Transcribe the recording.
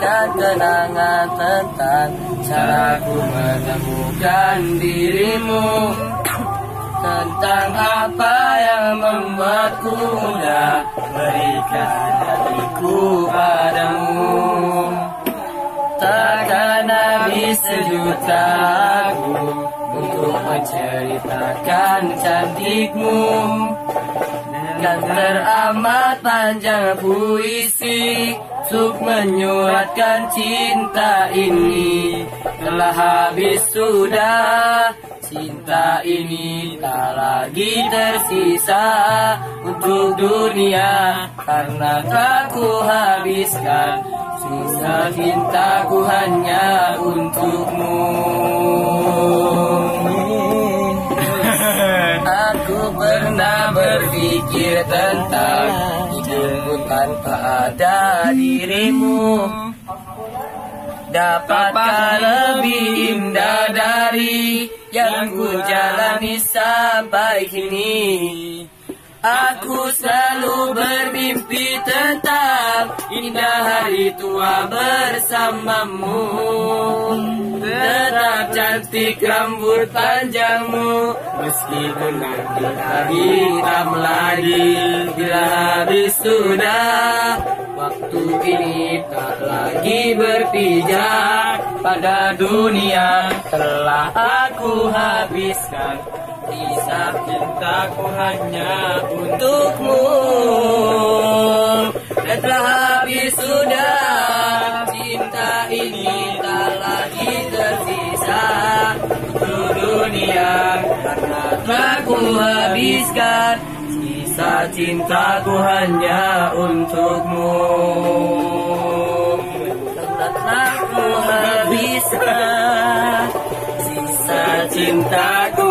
kenangan tentang caraku menemukan dirimu. Tentang apa yang membuatku mudah berikan hatiku padamu. Takkan habis sejuta lagu untuk menceritakan cantikmu dan teramat panjang puisi Untuk menyuratkan cinta ini Telah habis sudah Cinta ini tak lagi tersisa Untuk dunia Karena telah ku habiskan Sisa cintaku hanya untukmu berpikir tentang hidupku tanpa ada dirimu. Dapatkah lebih indah dari yang ku jalani sampai kini Aku selalu bermimpi tentang indah hari tua bersamamu. Tetap cantik rambut panjangmu Meskipun nanti hari hitam lagi Bila habis sudah Waktu ini tak lagi berpijak. Pada dunia telah aku habiskan Kisah cintaku hanya untukmu. Dan telah habis sudah Cinta ini tak lagi tersisa. Untuk dunia Karena telah ku habiskan Sisa cintaku hanya untukmu. Karena Sisa cintaku